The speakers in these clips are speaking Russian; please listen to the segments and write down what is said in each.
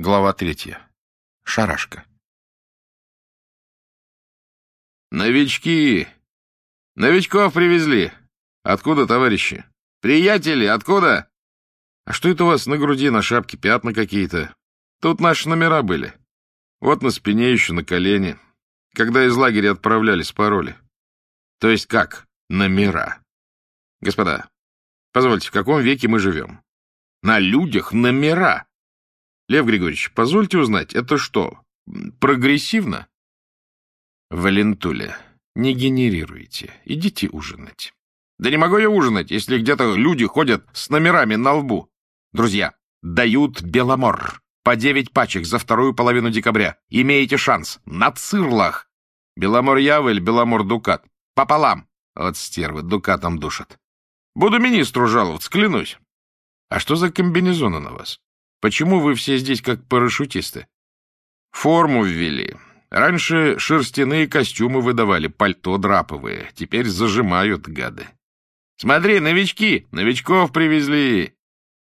Глава третья. Шарашка. «Новички! Новичков привезли! Откуда, товарищи? Приятели, откуда? А что это у вас на груди, на шапке пятна какие-то? Тут наши номера были. Вот на спине еще, на колене. Когда из лагеря отправлялись пароли. То есть как номера? Господа, позвольте, в каком веке мы живем? На людях номера!» Лев Григорьевич, позвольте узнать, это что, прогрессивно? Валентуля, не генерируйте. Идите ужинать. Да не могу я ужинать, если где-то люди ходят с номерами на лбу. Друзья, дают Беломор. По девять пачек за вторую половину декабря. Имеете шанс. На цирлах. Беломор Явель, Беломор Дукат. Пополам. Вот стервы, Дукатом душат. Буду министру жаловаться, клянусь. А что за комбинезоны на вас? Почему вы все здесь как парашютисты? Форму ввели. Раньше шерстяные костюмы выдавали, пальто драповые. Теперь зажимают, гады. Смотри, новички! Новичков привезли!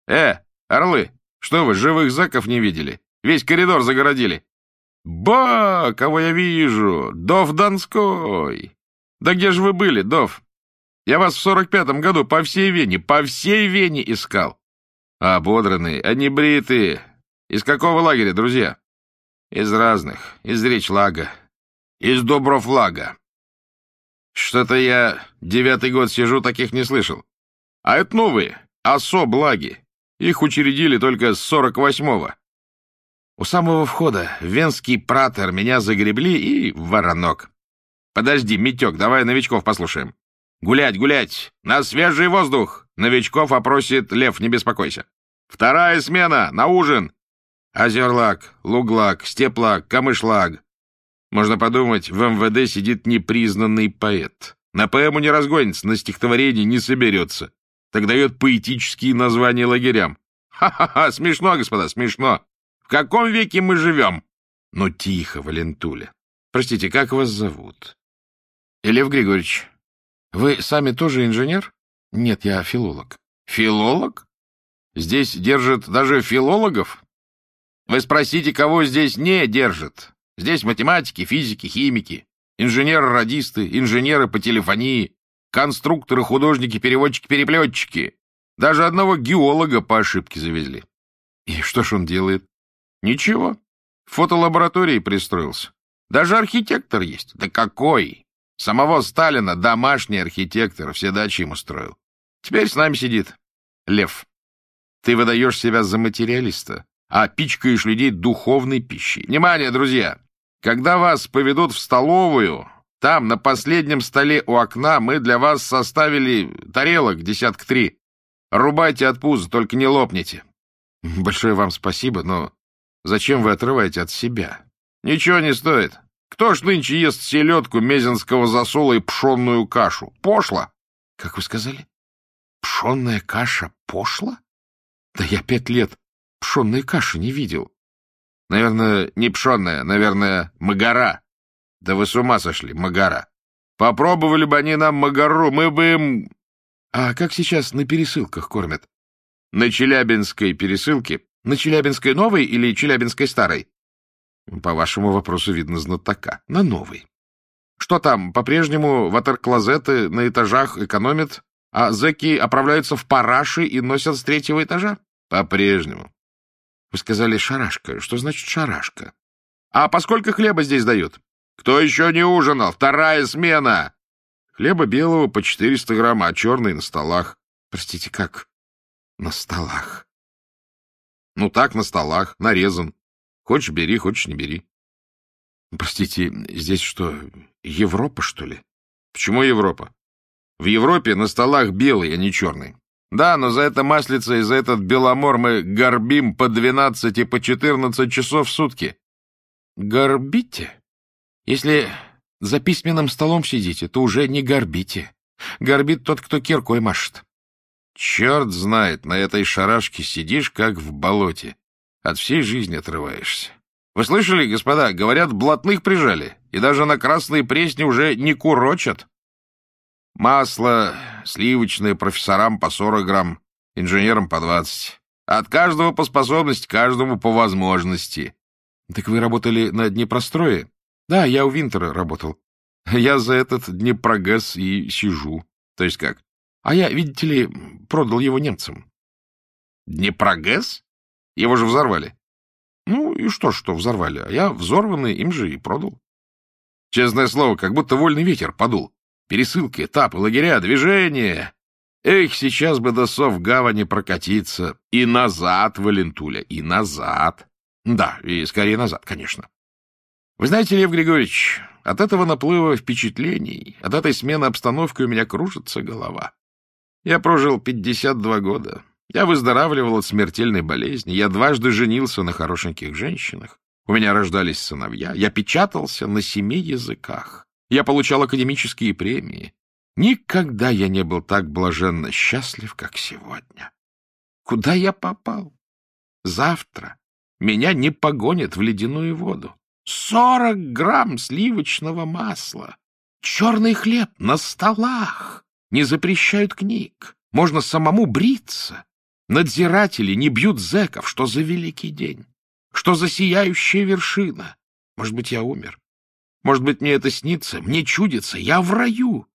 Э, орлы, что вы, живых заков не видели? Весь коридор загородили. Ба, кого я вижу? Дов Донской! Да где же вы были, Дов? Я вас в сорок пятом году по всей Вене, по всей Вене искал. Ободранные, а не бритые. Из какого лагеря, друзья? Из разных. Из Речлага. Из Добровлага. Что-то я девятый год сижу, таких не слышал. А это новые, особлаги. Их учредили только с сорок восьмого. У самого входа венский пратер меня загребли и воронок. Подожди, Митек, давай новичков послушаем. Гулять, гулять! На свежий воздух! Новичков опросит Лев, не беспокойся. Вторая смена! На ужин! Озерлак, Луглак, Степлак, Камышлаг. Можно подумать, в МВД сидит непризнанный поэт. На поэму не разгонится, на стихотворение не соберется. Так дает поэтические названия лагерям. Ха-ха-ха, смешно, господа, смешно. В каком веке мы живем? Ну, тихо, Валентуля. Простите, как вас зовут? Лев Григорьевич, вы сами тоже инженер? Нет, я филолог. Филолог? Здесь держат даже филологов? Вы спросите, кого здесь не держат. Здесь математики, физики, химики, инженеры-радисты, инженеры по телефонии, конструкторы, художники, переводчики, переплетчики. Даже одного геолога по ошибке завезли. И что ж он делает? Ничего. В фотолаборатории пристроился. Даже архитектор есть. Да какой? Самого Сталина домашний архитектор все дачи ему строил. Теперь с нами сидит Лев. Ты выдаешь себя за материалиста, а пичкаешь людей духовной пищей. Внимание, друзья! Когда вас поведут в столовую, там, на последнем столе у окна, мы для вас составили тарелок десятка три. Рубайте от пуза, только не лопните. Большое вам спасибо, но зачем вы отрываете от себя? Ничего не стоит. Кто ж нынче ест селедку, мезенского засола и пшенную кашу? Пошло. Как вы сказали? Пшенная каша пошла? Да я пять лет пшенной каши не видел. Наверное, не пшенная, наверное, магара. Да вы с ума сошли, магара. Попробовали бы они нам магару, мы бы им... А как сейчас на пересылках кормят? На Челябинской пересылке? На Челябинской новой или Челябинской старой? По вашему вопросу видно знатока. На новой. Что там, по-прежнему ватерклозеты на этажах экономят а зэки оправляются в параши и носят с третьего этажа? По-прежнему. Вы сказали шарашка. Что значит шарашка? А поскольку хлеба здесь дают? Кто еще не ужинал? Вторая смена. Хлеба белого по 400 грамм, а черный на столах. Простите, как? На столах. Ну так, на столах, нарезан. Хочешь, бери, хочешь, не бери. Простите, здесь что, Европа, что ли? Почему Европа? В Европе на столах белый, а не черный. Да, но за это маслица и за этот беломор мы горбим по 12 и по 14 часов в сутки. Горбите? Если за письменным столом сидите, то уже не горбите. Горбит тот, кто киркой машет. Черт знает, на этой шарашке сидишь, как в болоте. От всей жизни отрываешься. Вы слышали, господа, говорят, блатных прижали, и даже на красной пресне уже не курочат. Масло сливочное профессорам по 40 грамм, инженерам по 20. От каждого по способности, каждому по возможности. Так вы работали на Днепрострое? Да, я у Винтера работал. Я за этот Днепрогэс и сижу. То есть как? А я, видите ли, продал его немцам. Днепрогэс? Его же взорвали. Ну и что, что взорвали? А я взорванный им же и продал. Честное слово, как будто вольный ветер подул. Пересылки, этапы, лагеря, движение. Эх, сейчас бы до сов гавани прокатиться. И назад, Валентуля, и назад. Да, и скорее назад, конечно. Вы знаете, Лев Григорьевич, от этого наплыва впечатлений, от этой смены обстановки у меня кружится голова. Я прожил 52 года. Я выздоравливал от смертельной болезни. Я дважды женился на хорошеньких женщинах. У меня рождались сыновья. Я печатался на семи языках. Я получал академические премии. Никогда я не был так блаженно счастлив, как сегодня. Куда я попал? Завтра меня не погонят в ледяную воду. Сорок грамм сливочного масла. Черный хлеб на столах. Не запрещают книг. Можно самому бриться. Надзиратели не бьют зэков. Что за великий день? Что за сияющая вершина? Может быть, я умер? Может быть, мне это снится? Мне чудится. Я в раю.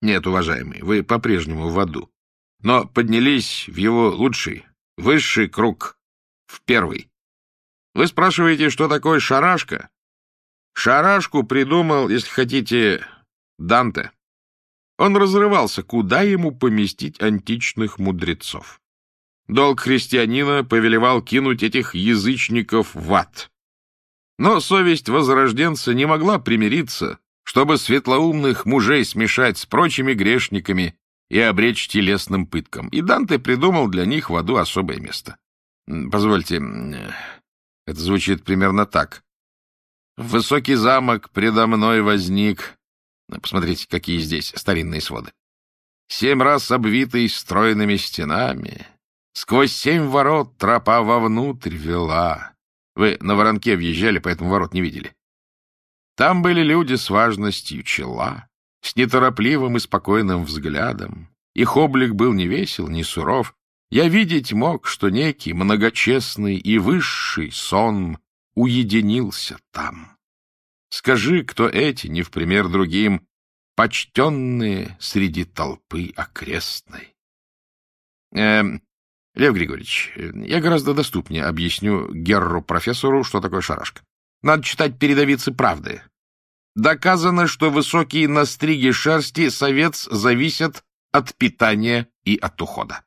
Нет, уважаемый, вы по-прежнему в аду. Но поднялись в его лучший, высший круг, в первый. Вы спрашиваете, что такое шарашка? Шарашку придумал, если хотите, Данте. Он разрывался, куда ему поместить античных мудрецов. Долг христианина повелевал кинуть этих язычников в ад. Но совесть возрожденца не могла примириться чтобы светлоумных мужей смешать с прочими грешниками и обречь телесным пыткам. И Данте придумал для них в аду особое место. Позвольте, это звучит примерно так. Высокий замок предо мной возник. Посмотрите, какие здесь старинные своды. Семь раз обвитый стройными стенами. Сквозь семь ворот тропа вовнутрь вела. Вы на воронке въезжали, поэтому ворот не видели. Там были люди с важностью чела, с неторопливым и спокойным взглядом. Их облик был не весел, не суров. Я видеть мог, что некий многочестный и высший сон уединился там. Скажи, кто эти, не в пример другим, почтенные среди толпы окрестной? Эм, Лев Григорьевич, я гораздо доступнее объясню Герру-профессору, что такое шарашка. Надо читать передовицы правды. Доказано, что высокие настриги шерсти совец зависят от питания и от ухода.